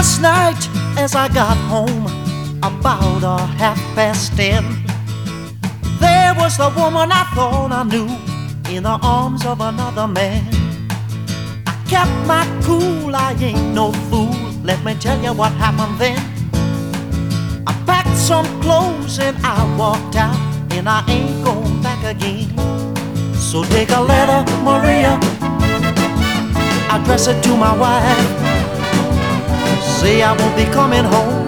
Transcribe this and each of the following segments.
Last night, as I got home, about a half past ten, there was the woman I thought I knew in the arms of another man. I kept my cool, I ain't no fool. Let me tell you what happened then. I packed some clothes and I walked out, and I ain't going back again. So take a letter, Maria, address it to my wife. Say I won't be coming home,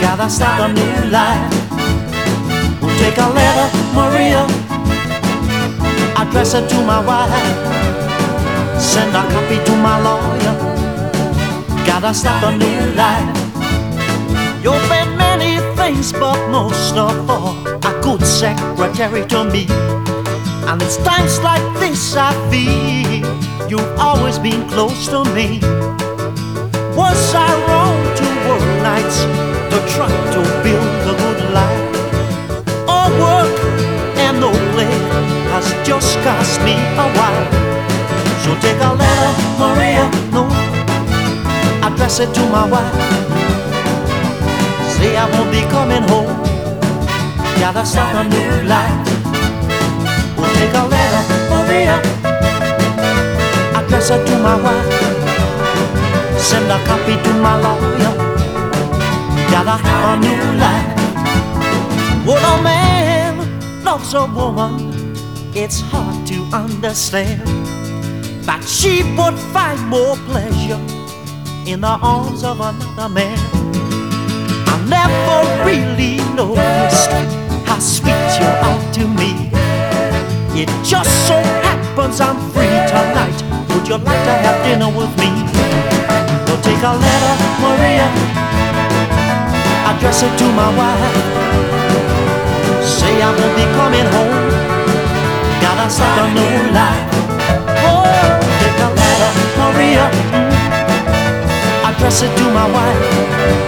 gotta start a new life. We'll take a letter, Maria, address it to my wife. Send a copy to my lawyer, gotta start a new life. You've been many things, but most of all, a good secretary to me. And it's times like this I feel you've always been close to me. It to my wife. Say I won't be coming home. Gotta start a new life. We'll take a letter, for Maria, Address it to my wife. Send a copy to my lawyer. Gotta have a new life. When a man loves a woman, it's hard to understand But she would find more pleasure in the arms of another man. I never really noticed how sweet you are to me. It just so happens I'm free tonight. Would you like to have dinner with me? Well, take a letter, Maria, address it to my wife. Say I won't be coming home. Gotta start a new life. Address it to my wife.